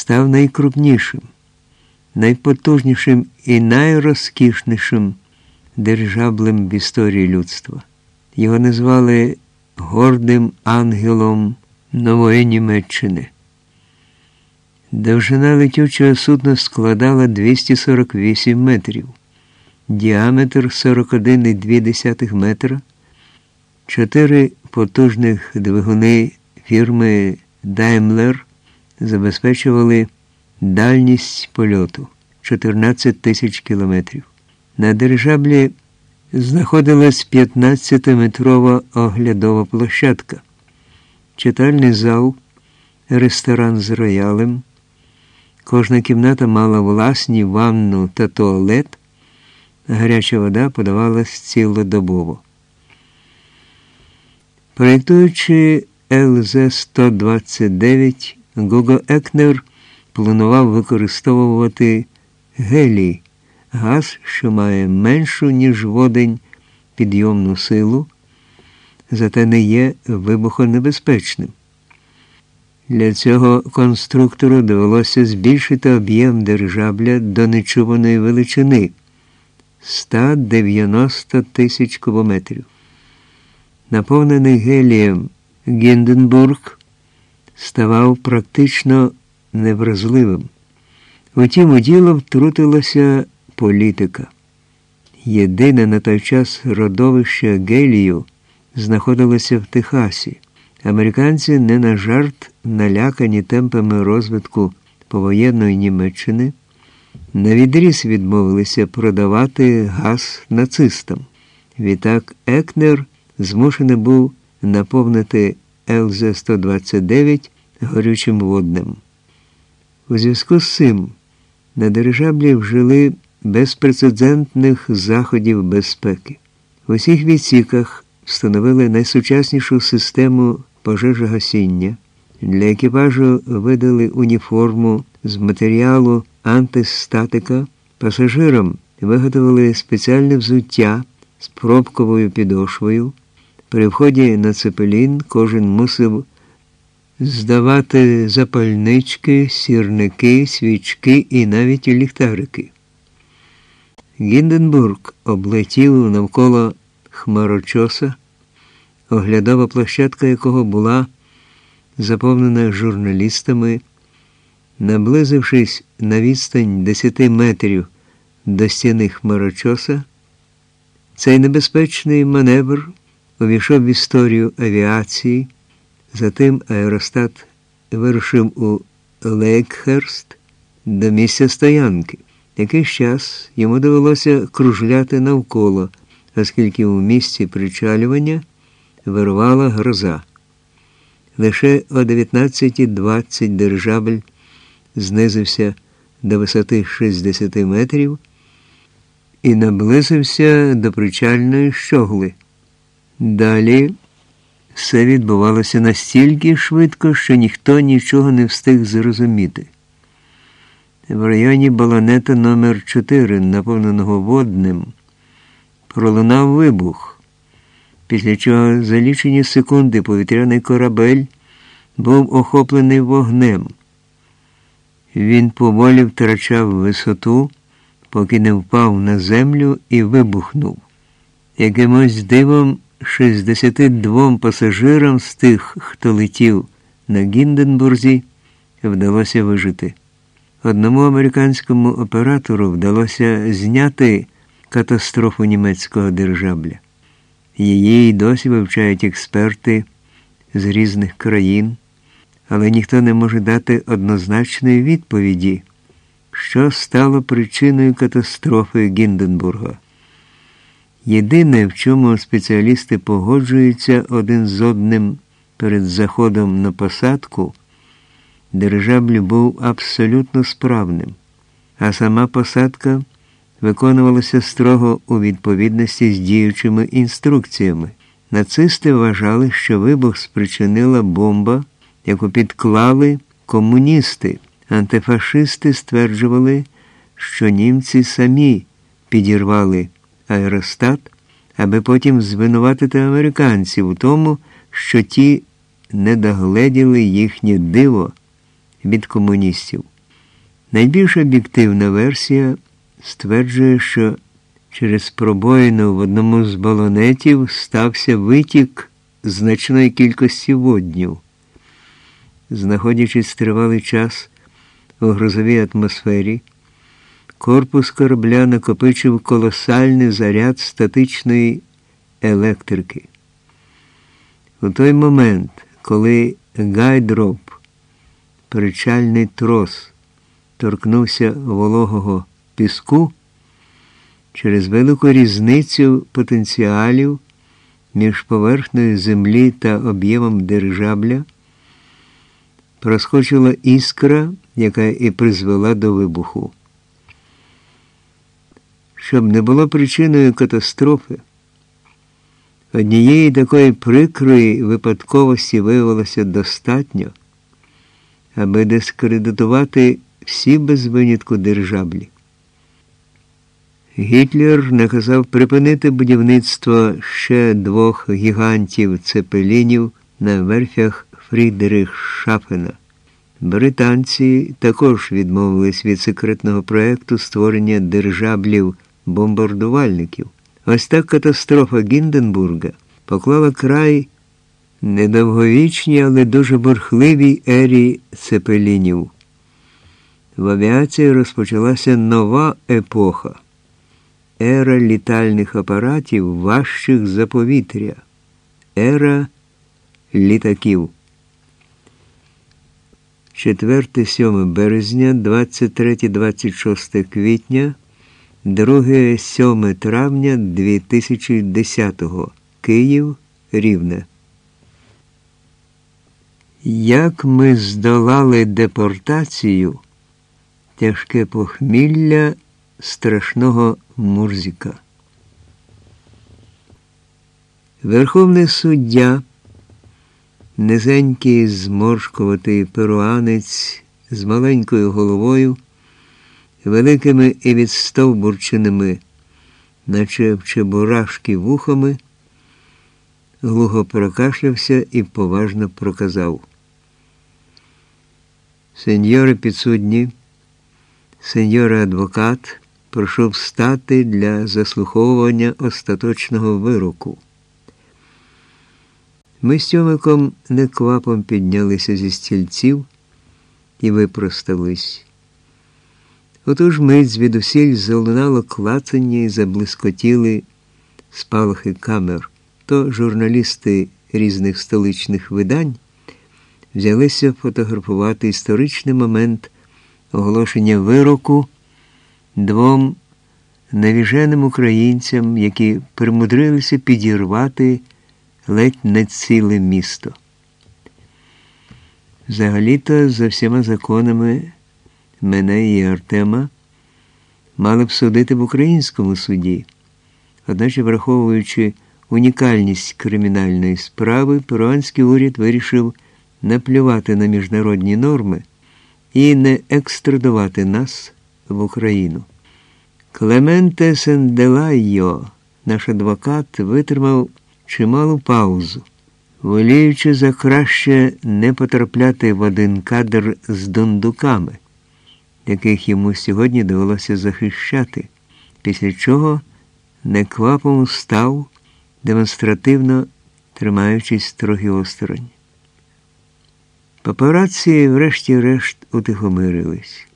став найкрупнішим, найпотужнішим і найрозкішнішим дирижаблем в історії людства. Його назвали гордим ангелом нової Німеччини. Довжина летючого судна складала 248 метрів, діаметр 41,2 метра, чотири потужних двигуни фірми Daimler забезпечували дальність польоту 14 тисяч кілометрів. На дирижаблі знаходилась 15-метрова оглядова площадка, читальний зал, ресторан з роялем. Кожна кімната мала власні ванну та туалет, гаряча вода подавалась цілодобово. Проєктуючи ЛЗ-129, Гого Екнер планував використовувати гелій, газ, що має меншу, ніж водень підйомну силу, зате не є вибухонебезпечним. Для цього конструктору довелося збільшити об'єм дирижабля до нечуваної величини 190 тисяч кубометрів. Наповнений гелієм Гінденбург ставав практично невразливим. Утім, у діло втрутилася політика. Єдине на той час родовище гелію знаходилося в Техасі. Американці не на жарт налякані темпами розвитку повоєнної Німеччини, на відріз відмовилися продавати газ нацистам. Відтак Екнер змушений був наповнити ЛЗ-129 горючим водним. У зв'язку з цим на дирижаблі вжили безпрецедентних заходів безпеки. В усіх відсіках встановили найсучаснішу систему пожежогасіння. Для екіпажу видали уніформу з матеріалу антистатика. Пасажирам виготовили спеціальне взуття з пробковою підошвою. При вході на цепелін кожен мусив здавати запальнички, сірники, свічки і навіть ліхтарики. Гінденбург облетів навколо хмарочоса, оглядова площадка якого була заповнена журналістами, наблизившись на відстань 10 метрів до стіни хмарочоса, цей небезпечний маневр увійшов в історію авіації. Затим аеростат вирушив у Лейкхерст до місця стоянки. Якийсь час йому довелося кружляти навколо, оскільки у місці причалювання вирвала гроза. Лише о 19.20 дирижабль знизився до висоти 60 метрів і наблизився до причальної щогли. Далі все відбувалося настільки швидко, що ніхто нічого не встиг зрозуміти. В районі баланета номер 4 наповненого водним, пролунав вибух, після чого за лічені секунди повітряний корабель був охоплений вогнем. Він поволі втрачав висоту, поки не впав на землю і вибухнув. Якимось дивом 62 пасажирам з тих, хто летів на Гінденбурзі, вдалося вижити. Одному американському оператору вдалося зняти катастрофу німецького державля. Її й досі вивчають експерти з різних країн, але ніхто не може дати однозначної відповіді, що стало причиною катастрофи Гінденбурга. Єдине, в чому спеціалісти погоджуються один з одним перед заходом на посадку, дирижабль був абсолютно справним, а сама посадка виконувалася строго у відповідності з діючими інструкціями. Нацисти вважали, що вибух спричинила бомба, яку підклали комуністи. Антифашисти стверджували, що німці самі підірвали аеростат, аби потім звинуватити американців у тому, що ті не догледіли їхнє диво від комуністів. Найбільш об'єктивна версія стверджує, що через пробоїну в одному з балонетів стався витік значної кількості водню. Знаходячись тривалий час у грозовій атмосфері, корпус корабля накопичив колосальний заряд статичної електрики. У той момент, коли гайдроп, причальний трос, торкнувся вологого піску, через велику різницю потенціалів між поверхнею землі та об'ємом дирижабля проскочила іскра, яка і призвела до вибуху. Щоб не було причиною катастрофи, однієї такої прикрої випадковості виявилося достатньо, аби дискредитувати всі без винятку держаблі. Гітлер наказав припинити будівництво ще двох гігантів цепелінів на верфях Фрідрихшафена. Британці також відмовились від секретного проєкту створення держаблів бомбардувальників. Ось так катастрофа Гінденбурга поклала край недовговічній, але дуже бурхливій ері цепелінів. В авіації розпочалася нова епоха ера літальних апаратів важчих за повітря, ера літаків. 4-7 березня, 23-26 квітня, 2-7 травня 2010-го. Київ Рівне. Як ми здолали депортацію, тяжке похмілля страшного Мурзіка. Верховний суддя, низенький зморшкуватий перуанець з маленькою головою, великими і відстовбурченими, наче в чебурашки вухами, глухо прокашлявся і поважно проказав. Сеньори підсудні, сеньори адвокат прошу встати для заслуховування остаточного вироку. Ми з Тьомиком неквапом піднялися зі стільців і випростались. Отож мить звідусіль залунало клацання і заблискотіли спалахи камер, то журналісти різних столичних видань взялися фотографувати історичний момент оголошення вироку двом навіженим українцям, які примудрилися підірвати ледь не ціле місто. Взагалі-то за всіма законами мене і Артема мали б судити в українському суді, одначе, враховуючи унікальність кримінальної справи, перуанський уряд вирішив наплювати на міжнародні норми і не екстрадувати нас в Україну. Клементе Сенделайо, наш адвокат, витримав чималу паузу, воліючи за краще не потрапляти в один кадр з дундуками, яких йому сьогодні довелося захищати, після чого неквапом став, демонстративно тримаючись трохи осторонь. Папараці, врешті-решт, утихомирились.